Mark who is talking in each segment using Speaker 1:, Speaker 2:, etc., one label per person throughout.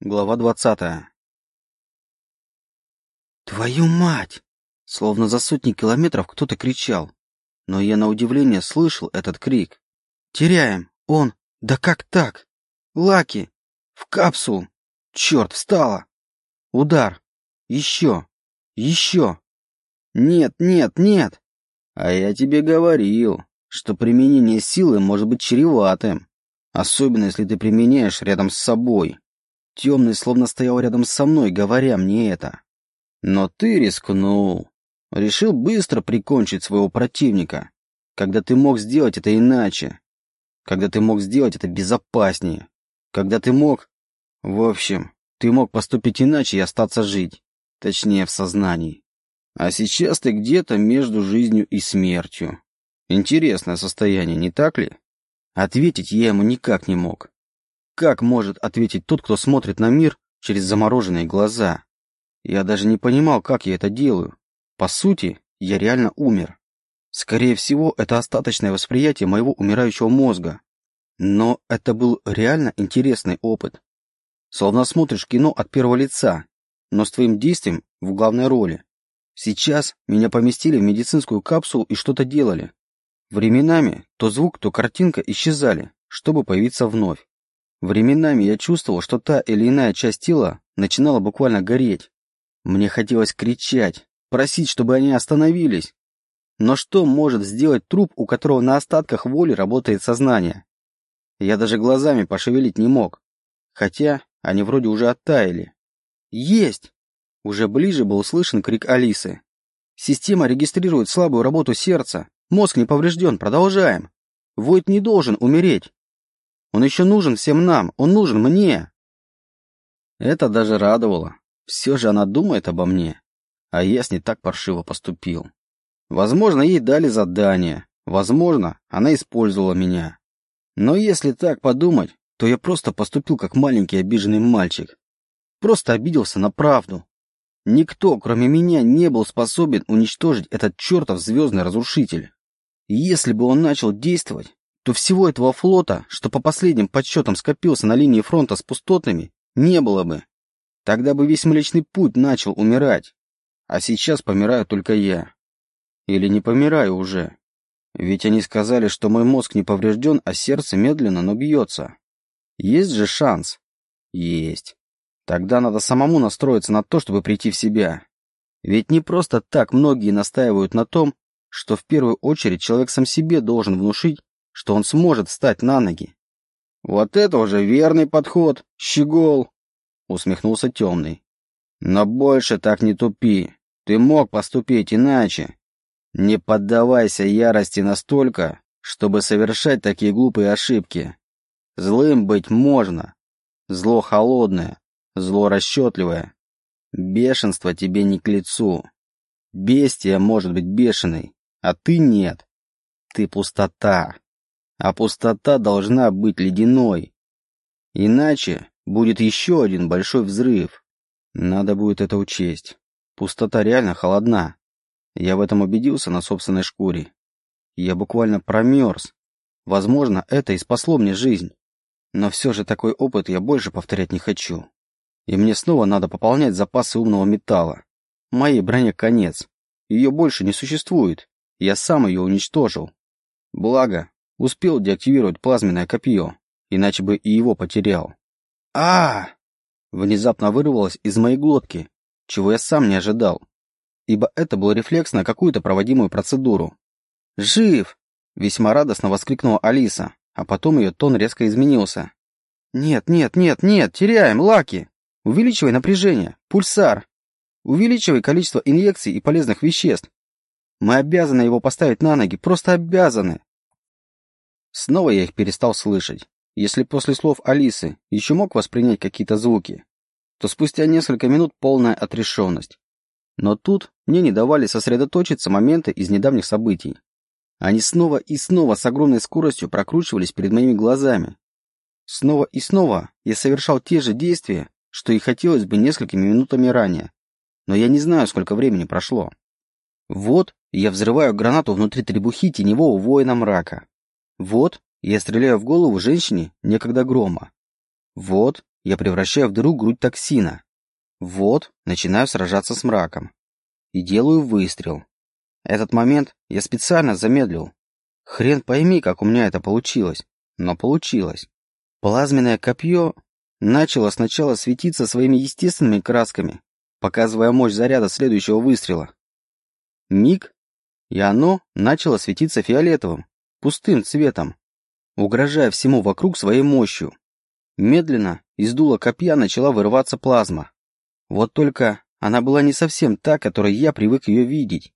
Speaker 1: Глава двадцатая. «Твою мать!» Словно за сотни километров кто-то кричал. Но я на удивление слышал этот крик. «Теряем! Он! Да как так? Лаки! В капсул! Черт, встала!» Удар! Еще! Еще! Нет, нет, нет! А я тебе говорил, что применение силы может быть чреватым. Особенно, если ты применяешь рядом с собой. Темный словно стоял рядом со мной, говоря мне это. Но ты рискнул. Решил быстро прикончить своего противника, когда ты мог сделать это иначе. Когда ты мог сделать это безопаснее. Когда ты мог... В общем, ты мог поступить иначе и остаться жить. Точнее, в сознании. А сейчас ты где-то между жизнью и смертью. Интересное состояние, не так ли? Ответить я ему никак не мог. Как может ответить тот, кто смотрит на мир через замороженные глаза? Я даже не понимал, как я это делаю. По сути, я реально умер. Скорее всего, это остаточное восприятие моего умирающего мозга. Но это был реально интересный опыт. Словно смотришь кино от первого лица, но с твоим действием в главной роли. Сейчас меня поместили в медицинскую капсулу и что-то делали. Временами то звук, то картинка исчезали, чтобы появиться вновь. Временами я чувствовал, что та или иная часть тела начинала буквально гореть. Мне хотелось кричать, просить, чтобы они остановились. Но что может сделать труп, у которого на остатках воли работает сознание? Я даже глазами пошевелить не мог. Хотя они вроде уже оттаяли. «Есть!» Уже ближе был услышан крик Алисы. «Система регистрирует слабую работу сердца. Мозг не поврежден. Продолжаем. Войт не должен умереть. Он еще нужен всем нам, он нужен мне. Это даже радовало. Все же она думает обо мне. А я с ней так паршиво поступил. Возможно, ей дали задание. Возможно, она использовала меня. Но если так подумать, то я просто поступил как маленький обиженный мальчик. Просто обиделся на правду. Никто, кроме меня, не был способен уничтожить этот чертов звездный разрушитель. если бы он начал действовать, то всего этого флота, что по последним подсчетам скопился на линии фронта с пустотными, не было бы. Тогда бы весь Млечный Путь начал умирать. А сейчас помираю только я. Или не помираю уже. Ведь они сказали, что мой мозг не поврежден, а сердце медленно, но бьется. Есть же шанс? Есть. Тогда надо самому настроиться на то, чтобы прийти в себя. Ведь не просто так многие настаивают на том, что в первую очередь человек сам себе должен внушить, что он сможет встать на ноги. «Вот это уже верный подход, щегол!» — усмехнулся темный. «Но больше так не тупи. Ты мог поступить иначе. Не поддавайся ярости настолько, чтобы совершать такие глупые ошибки. Злым быть можно. Зло холодное, зло расчетливое. Бешенство тебе не к лицу. Бестия может быть бешеной, а ты нет. Ты пустота а пустота должна быть ледяной. Иначе будет еще один большой взрыв. Надо будет это учесть. Пустота реально холодна. Я в этом убедился на собственной шкуре. Я буквально промерз. Возможно, это и спасло мне жизнь. Но все же такой опыт я больше повторять не хочу. И мне снова надо пополнять запасы умного металла. Моей броне конец. Ее больше не существует. Я сам ее уничтожил. Благо, Успел деактивировать плазменное копье, иначе бы и его потерял. а, Внезапно вырвалось из моей глотки, чего я сам не ожидал, ибо это был рефлекс на какую-то проводимую процедуру. «Жив!» — весьма радостно воскликнула Алиса, а потом ее тон резко изменился. «Нет, нет, нет, нет, теряем, Лаки! Увеличивай напряжение, пульсар! Увеличивай количество инъекций и полезных веществ! Мы обязаны его поставить на ноги, просто обязаны!» Снова я их перестал слышать. Если после слов Алисы еще мог воспринять какие-то звуки, то спустя несколько минут полная отрешенность. Но тут мне не давали сосредоточиться моменты из недавних событий. Они снова и снова с огромной скоростью прокручивались перед моими глазами. Снова и снова я совершал те же действия, что и хотелось бы несколькими минутами ранее. Но я не знаю, сколько времени прошло. Вот я взрываю гранату внутри требухи теневого воина мрака. Вот, я стреляю в голову женщине некогда грома. Вот, я превращаю в дыру грудь токсина. Вот, начинаю сражаться с мраком. И делаю выстрел. Этот момент я специально замедлил. Хрен пойми, как у меня это получилось. Но получилось. Плазменное копье начало сначала светиться своими естественными красками, показывая мощь заряда следующего выстрела. Миг, и оно начало светиться фиолетовым, пустым цветом, угрожая всему вокруг своей мощью. Медленно из дула копья начала вырываться плазма. Вот только она была не совсем та, которой я привык ее видеть.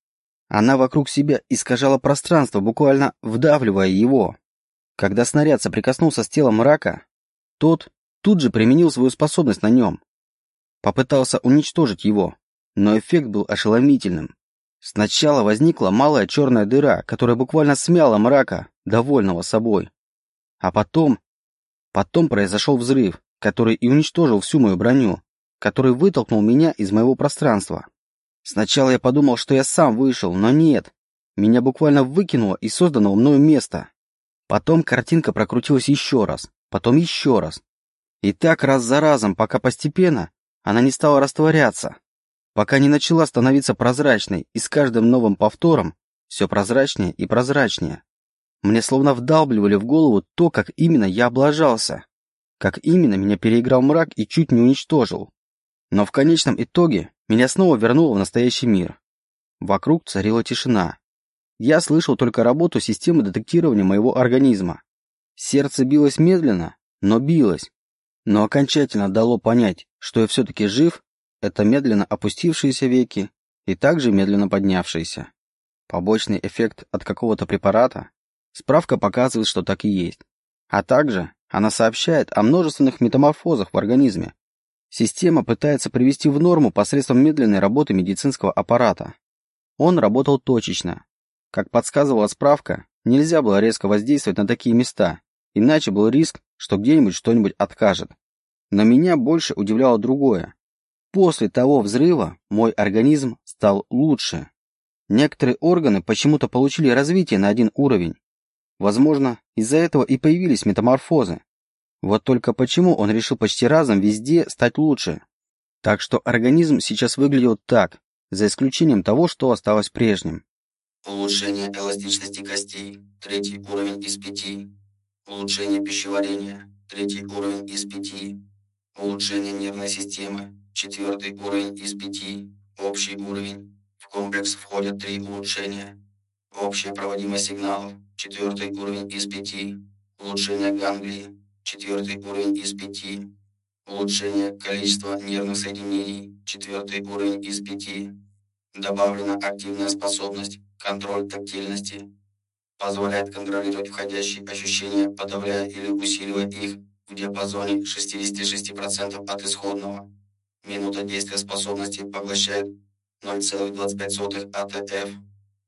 Speaker 1: Она вокруг себя искажала пространство, буквально вдавливая его. Когда снаряд соприкоснулся с телом мрака, тот тут же применил свою способность на нем. Попытался уничтожить его, но эффект был ошеломительным. Сначала возникла малая черная дыра, которая буквально смяла мрака, довольного собой. А потом... Потом произошел взрыв, который и уничтожил всю мою броню, который вытолкнул меня из моего пространства. Сначала я подумал, что я сам вышел, но нет. Меня буквально выкинуло из созданного мною места. Потом картинка прокрутилась еще раз, потом еще раз. И так раз за разом, пока постепенно она не стала растворяться, пока не начала становиться прозрачной, и с каждым новым повтором все прозрачнее и прозрачнее. Мне словно вдалбливали в голову то, как именно я облажался, как именно меня переиграл мрак и чуть не уничтожил. Но в конечном итоге меня снова вернуло в настоящий мир. Вокруг царила тишина. Я слышал только работу системы детектирования моего организма. Сердце билось медленно, но билось. Но окончательно дало понять, что я все-таки жив, это медленно опустившиеся веки и также медленно поднявшиеся. Побочный эффект от какого-то препарата? Справка показывает, что так и есть. А также она сообщает о множественных метаморфозах в организме, Система пытается привести в норму посредством медленной работы медицинского аппарата. Он работал точечно. Как подсказывала справка, нельзя было резко воздействовать на такие места, иначе был риск, что где-нибудь что-нибудь откажет. Но меня больше удивляло другое. После того взрыва мой организм стал лучше. Некоторые органы почему-то получили развитие на один уровень. Возможно, из-за этого и появились метаморфозы. Вот только почему он решил почти разом везде стать лучше? Так что организм сейчас выглядел так, за исключением того, что осталось прежним.
Speaker 2: Улучшение эластичности костей. Третий уровень из пяти. Улучшение пищеварения. Третий уровень из пяти. Улучшение нервной системы. Четвертый уровень из пяти. Общий уровень. В комплекс входят три улучшения. Общая проводимость сигналов. Четвертый уровень из пяти. Улучшение ганглии. Четвертый уровень из пяти. Улучшение количества нервных соединений. Четвертый уровень из пяти. Добавлена активная способность. Контроль тактильности. Позволяет контролировать входящие ощущения, подавляя или усиливая их в диапазоне 66% от исходного. Минута действия способности поглощает 0,25 АТФ.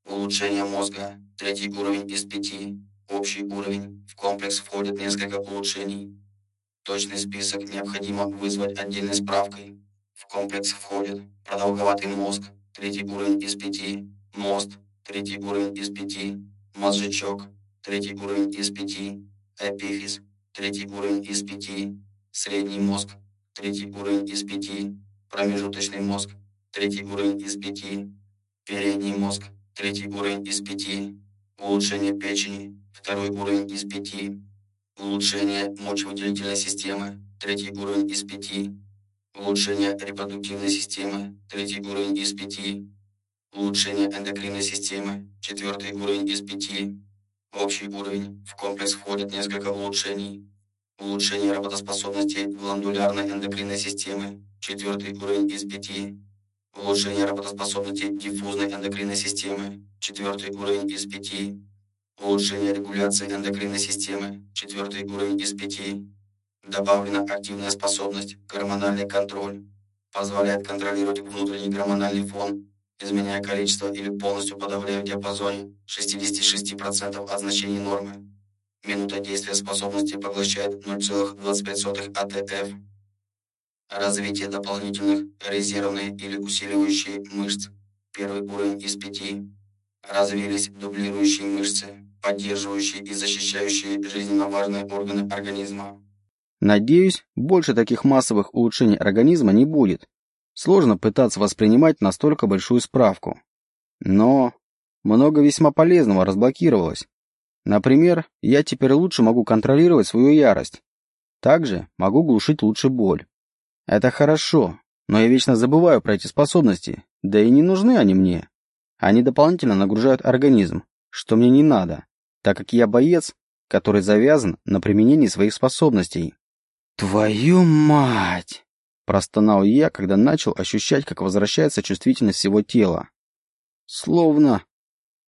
Speaker 2: Улучшение мозга. Третий уровень из пяти. Общий уровень. В комплекс входит несколько улучшений. Точный список необходимо вызвать отдельной справкой. В комплекс входит продолговатый мозг, третий уровень из пяти, мост, третий уровень из пяти, мозжечок, третий уровень из пяти, эпифиз, третий уровень из пяти, средний мозг, третий уровень из пяти, промежуточный мозг, третий уровень из пяти, передний мозг, третий уровень из пяти, улучшение печени, Второй уровень из пяти. Улучшение мочевыделительной системы. Третий уровень из пяти. Улучшение репродуктивной системы. Третий уровень из пяти. Улучшение эндокринной системы. Четвертый уровень из пяти. Общий уровень. В комплекс входит несколько улучшений. Улучшение работоспособности гландулярной эндокринной системы. Четвертый уровень из пяти. Улучшение работоспособности диффузной эндокринной системы. Четвертый уровень из пяти. Улучшение регуляции эндокринной системы. Четвертый уровень из пяти. Добавлена активная способность гормональный контроль. Позволяет контролировать внутренний гормональный фон, изменяя количество или полностью подавляя в диапазоне 66% от значений нормы. Минута действия способности поглощает 0,25 АТФ. Развитие дополнительных резервные или усиливающие мышц. Первый уровень из пяти. Развились дублирующие мышцы поддерживающие и защищающие жизненно важные органы организма.
Speaker 1: Надеюсь, больше таких массовых улучшений организма не будет. Сложно пытаться воспринимать настолько большую справку. Но много весьма полезного разблокировалось. Например, я теперь лучше могу контролировать свою ярость. Также могу глушить лучше боль. Это хорошо, но я вечно забываю про эти способности, да и не нужны они мне. Они дополнительно нагружают организм, что мне не надо, так как я боец, который завязан на применении своих способностей. «Твою мать!» – простонал я, когда начал ощущать, как возвращается чувствительность всего тела. Словно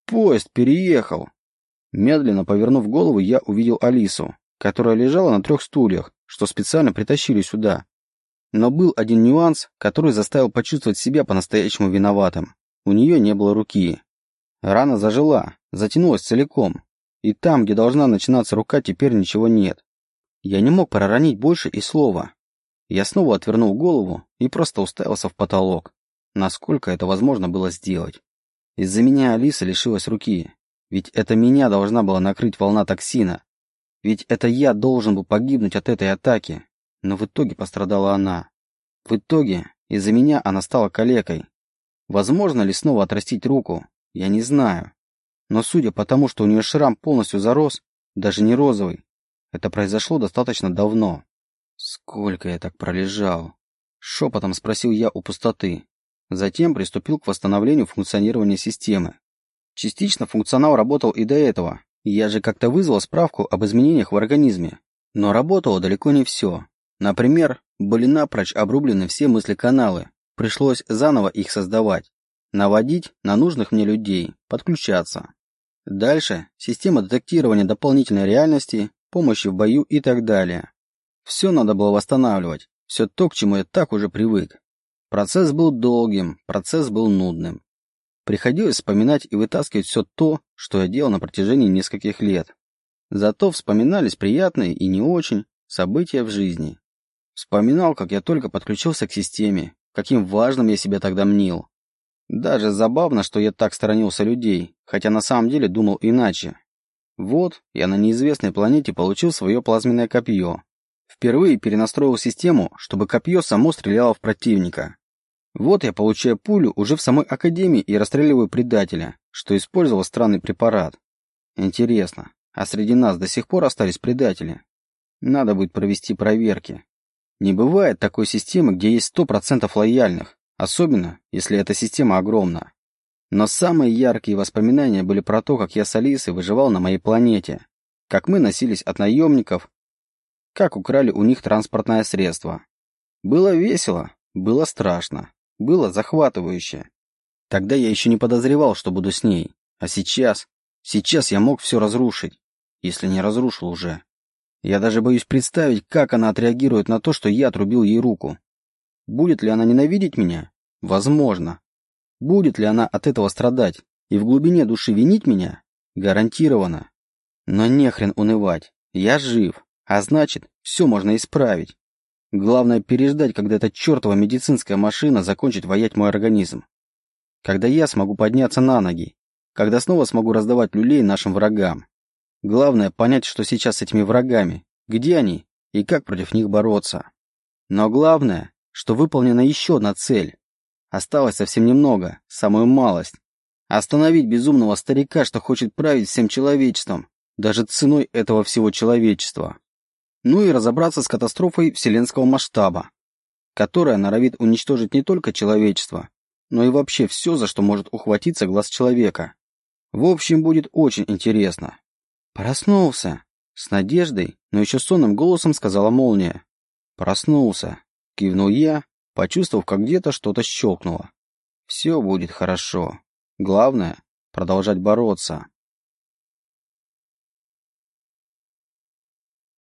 Speaker 1: поезд переехал. Медленно повернув голову, я увидел Алису, которая лежала на трех стульях, что специально притащили сюда. Но был один нюанс, который заставил почувствовать себя по-настоящему виноватым. У нее не было руки. Рана зажила, затянулась целиком. И там, где должна начинаться рука, теперь ничего нет. Я не мог проронить больше и слова. Я снова отвернул голову и просто уставился в потолок. Насколько это возможно было сделать. Из-за меня Алиса лишилась руки. Ведь это меня должна была накрыть волна токсина. Ведь это я должен был погибнуть от этой атаки. Но в итоге пострадала она. В итоге из-за меня она стала калекой. Возможно ли снова отрастить руку? Я не знаю. Но судя по тому, что у нее шрам полностью зарос, даже не розовый, это произошло достаточно давно. Сколько я так пролежал? Шепотом спросил я у пустоты. Затем приступил к восстановлению функционирования системы. Частично функционал работал и до этого. Я же как-то вызвал справку об изменениях в организме. Но работало далеко не все. Например, были напрочь обрублены все мыслеканалы. Пришлось заново их создавать. Наводить на нужных мне людей, подключаться. Дальше система детектирования дополнительной реальности, помощи в бою и так далее. Все надо было восстанавливать. Все то, к чему я так уже привык. Процесс был долгим, процесс был нудным. Приходилось вспоминать и вытаскивать все то, что я делал на протяжении нескольких лет. Зато вспоминались приятные и не очень события в жизни. Вспоминал, как я только подключился к системе, каким важным я себя тогда мнил. Даже забавно, что я так сторонился людей, хотя на самом деле думал иначе. Вот, я на неизвестной планете получил свое плазменное копье. Впервые перенастроил систему, чтобы копье само стреляло в противника. Вот я получаю пулю уже в самой Академии и расстреливаю предателя, что использовал странный препарат. Интересно, а среди нас до сих пор остались предатели? Надо будет провести проверки. Не бывает такой системы, где есть 100% лояльных, особенно, если эта система огромна. Но самые яркие воспоминания были про то, как я с Алисой выживал на моей планете, как мы носились от наемников, как украли у них транспортное средство. Было весело, было страшно. Было захватывающе. Тогда я еще не подозревал, что буду с ней. А сейчас... Сейчас я мог все разрушить. Если не разрушил уже. Я даже боюсь представить, как она отреагирует на то, что я отрубил ей руку. Будет ли она ненавидеть меня? Возможно. Будет ли она от этого страдать и в глубине души винить меня? Гарантированно. Но нехрен унывать. Я жив, а значит, все можно исправить. Главное переждать, когда эта чертова медицинская машина закончит воять мой организм. Когда я смогу подняться на ноги. Когда снова смогу раздавать люлей нашим врагам. Главное понять, что сейчас с этими врагами, где они и как против них бороться. Но главное, что выполнена еще одна цель. Осталось совсем немного, самую малость. Остановить безумного старика, что хочет править всем человечеством, даже ценой этого всего человечества ну и разобраться с катастрофой вселенского масштаба, которая норовит уничтожить не только человечество, но и вообще все, за что может ухватиться глаз человека. В общем, будет очень интересно. Проснулся. С надеждой, но еще сонным голосом сказала молния. Проснулся. Кивнул я, почувствовав, как где-то что-то щелкнуло. Все будет хорошо. Главное — продолжать бороться.